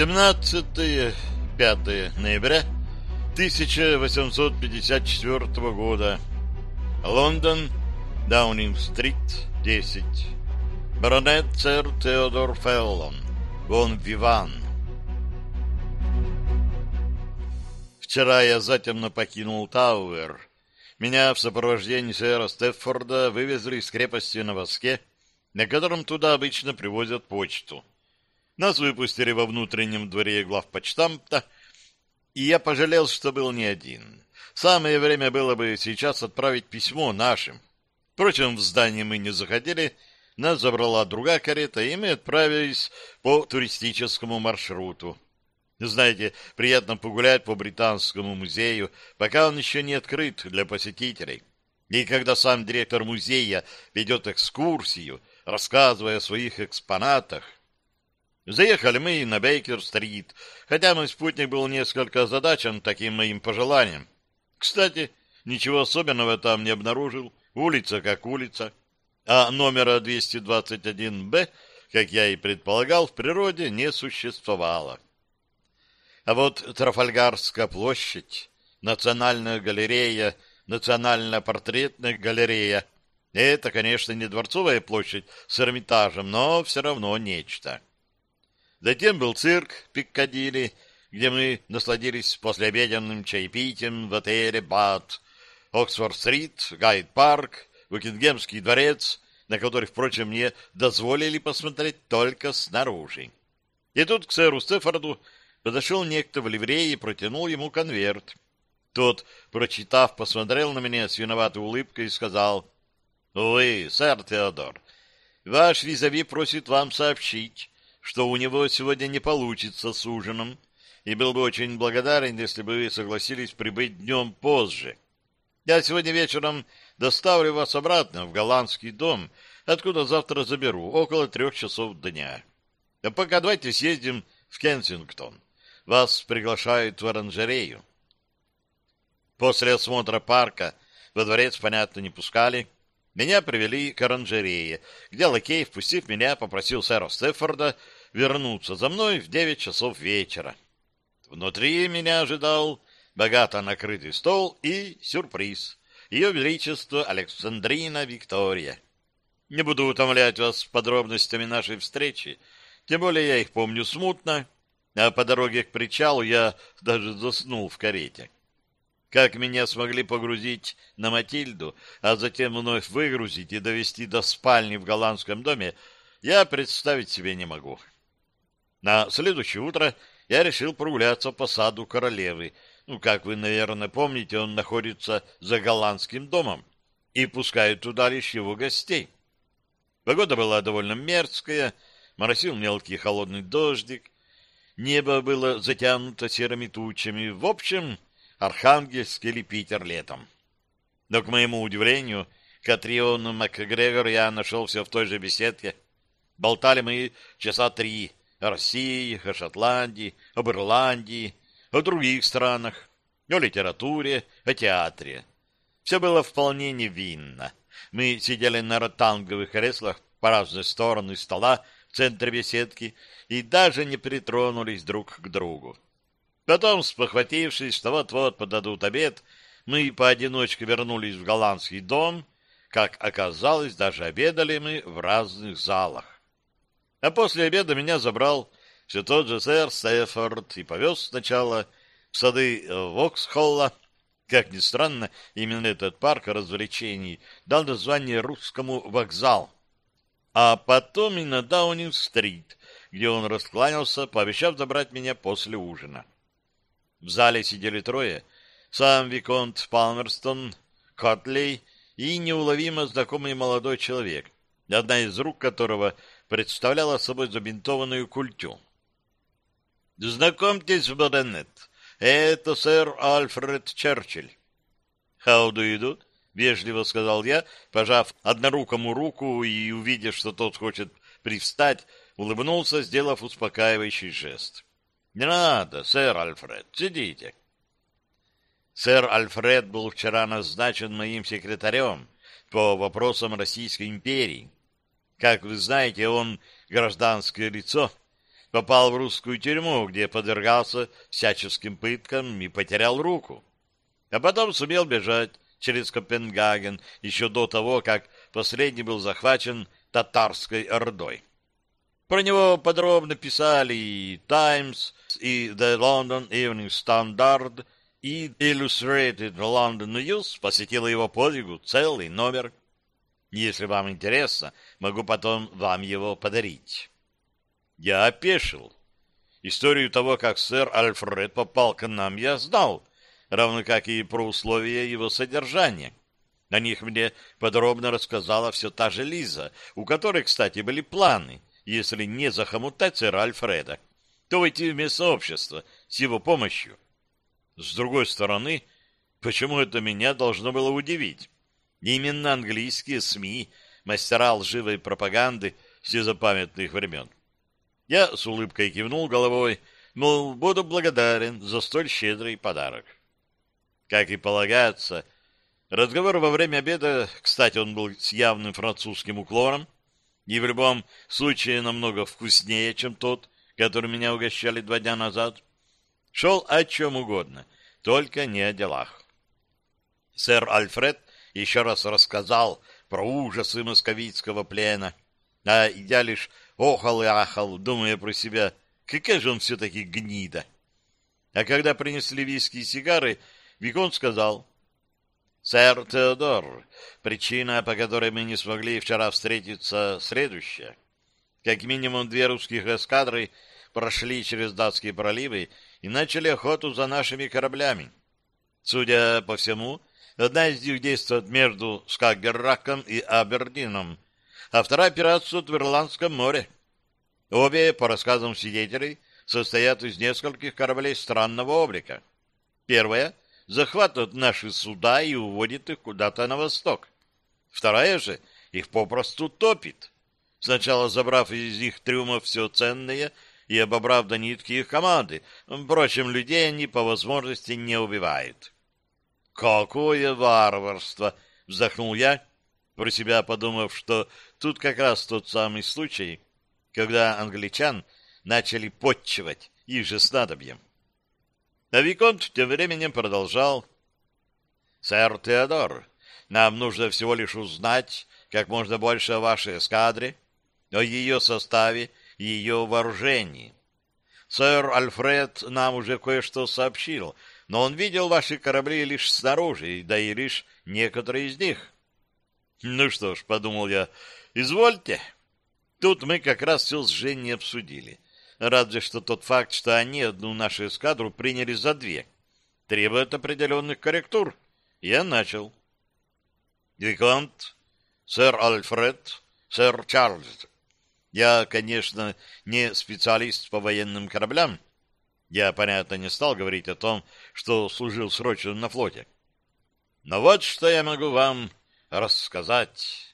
17-5 ноября 1854 года. Лондон, Даунинг-стрит, 10. Баронет сэр Теодор Феллон, вон Виван. Вчера я затемно покинул Тауэр. Меня в сопровождении сэра Стеффорда вывезли из крепости на воске, на котором туда обычно привозят почту. Нас выпустили во внутреннем дворе главпочтамта, и я пожалел, что был не один. Самое время было бы сейчас отправить письмо нашим. Впрочем, в здание мы не заходили, нас забрала другая карета, и мы отправились по туристическому маршруту. Знаете, приятно погулять по Британскому музею, пока он еще не открыт для посетителей. И когда сам директор музея ведет экскурсию, рассказывая о своих экспонатах, Заехали мы на Бейкер-стрит, хотя мой спутник был несколько озадачен таким моим пожеланием. Кстати, ничего особенного там не обнаружил, улица как улица, а номера 221-Б, как я и предполагал, в природе не существовало. А вот Трафальгарская площадь, Национальная галерея, Национально-портретная галерея — это, конечно, не Дворцовая площадь с Эрмитажем, но все равно нечто. Затем был цирк Пиккадилли, где мы насладились послеобеденным чаепитием в отеле «Бат», Оксфорд-стрит, Гайд-парк, Букингемский дворец, на который, впрочем, мне дозволили посмотреть только снаружи. И тут к сэру Стефорду подошел некто в ливрее и протянул ему конверт. Тот, прочитав, посмотрел на меня с виноватой улыбкой и сказал, «Увы, сэр Теодор, ваш визави просит вам сообщить, что у него сегодня не получится с ужином, и был бы очень благодарен, если бы вы согласились прибыть днем позже. Я сегодня вечером доставлю вас обратно в голландский дом, откуда завтра заберу, около трех часов дня. А пока давайте съездим в Кенсингтон. Вас приглашают в оранжерею. После осмотра парка во дворец, понятно, не пускали. Меня привели к оранжерее, где лакей, впустив меня, попросил сэра Стефорда вернуться за мной в девять часов вечера. Внутри меня ожидал богато накрытый стол и сюрприз. Ее Величество Александрина Виктория. Не буду утомлять вас подробностями нашей встречи, тем более я их помню смутно, а по дороге к причалу я даже заснул в карете. Как меня смогли погрузить на Матильду, а затем вновь выгрузить и довести до спальни в голландском доме, я представить себе не могу. На следующее утро я решил прогуляться по саду королевы. Ну, как вы, наверное, помните, он находится за голландским домом и пускают туда лишь его гостей. Погода была довольно мерзкая, моросил мелкий холодный дождик, небо было затянуто серыми тучами. В общем, Архангельск или Питер летом. Но, к моему удивлению, Катрион МакГрегор я нашел все в той же беседке. Болтали мы часа три о России, о Шотландии, об Ирландии, о других странах, о литературе, о театре. Все было вполне невинно. Мы сидели на ротанговых креслах по разные стороны стола в центре беседки и даже не притронулись друг к другу. Потом, спохватившись, что вот-вот подадут обед, мы поодиночке вернулись в голландский дом. Как оказалось, даже обедали мы в разных залах. А после обеда меня забрал все тот же сэр Стефорд и повез сначала в сады Воксхолла. Как ни странно, именно этот парк развлечений дал название русскому вокзал. А потом и на Даунинг-стрит, где он раскланялся, пообещав забрать меня после ужина. В зале сидели трое. Сам Виконт Палмерстон, Котлей и неуловимо знакомый молодой человек, одна из рук которого представляла собой забинтованную культю. «Знакомьтесь, баронет, это сэр Альфред Черчилль». «How do you do?» — вежливо сказал я, пожав однорукому руку и, увидев, что тот хочет привстать, улыбнулся, сделав успокаивающий жест. Не надо, сэр Альфред, сидите. Сэр Альфред был вчера назначен моим секретарем по вопросам Российской империи. Как вы знаете, он гражданское лицо, попал в русскую тюрьму, где подвергался всяческим пыткам и потерял руку. А потом сумел бежать через Копенгаген еще до того, как последний был захвачен татарской ордой. Про него подробно писали и «Таймс», и «The London Evening Standard», и Illustrated London News посетила его подвигу целый номер. Если вам интересно, могу потом вам его подарить. Я опешил. Историю того, как сэр Альфред попал к нам, я знал, равно как и про условия его содержания. О них мне подробно рассказала все та же Лиза, у которой, кстати, были планы, если не захомутать сэра Альфреда, то войти в местное общество с его помощью. С другой стороны, почему это меня должно было удивить? Именно английские СМИ, мастера лживой пропаганды с незапамятных времен. Я с улыбкой кивнул головой, мол, буду благодарен за столь щедрый подарок. Как и полагается, разговор во время обеда, кстати, он был с явным французским уклоном, и в любом случае намного вкуснее, чем тот, который меня угощали два дня назад, шел о чем угодно, только не о делах. Сэр Альфред еще раз рассказал про ужасы московицкого плена, а я лишь охал и ахал, думая про себя, какая же он все-таки гнида. А когда принесли виски и сигары, Викон сказал, «Сэр Теодор, причина, по которой мы не смогли вчера встретиться, следующая. Как минимум две русских эскадры прошли через датские проливы и начали охоту за нашими кораблями. Судя по всему, одна из них действует между Скагерраком и Абердином, а вторая пиратствует в Ирландском море. Обе, по рассказам свидетелей, состоят из нескольких кораблей странного облика. Первая захватывает наши суда и уводит их куда-то на восток. Вторая же их попросту топит, сначала забрав из их трюмов все ценное и обобрав до нитки их команды. Впрочем, людей они по возможности не убивают. «Какое варварство!» — вздохнул я, про себя подумав, что тут как раз тот самый случай, когда англичан начали подчивать их же снадобьем. А Виконт тем временем продолжал. «Сэр Теодор, нам нужно всего лишь узнать как можно больше о вашей эскадре, о ее составе ее вооружении. Сэр Альфред нам уже кое-что сообщил, но он видел ваши корабли лишь снаружи, да и лишь некоторые из них. Ну что ж, подумал я, извольте. Тут мы как раз все с Женей обсудили. Разве что тот факт, что они одну нашу эскадру приняли за две, требует определенных корректур. Я начал. Виконт, сэр Альфред, сэр Чарльз, я, конечно, не специалист по военным кораблям. Я, понятно, не стал говорить о том, что служил срочно на флоте. Но вот что я могу вам рассказать.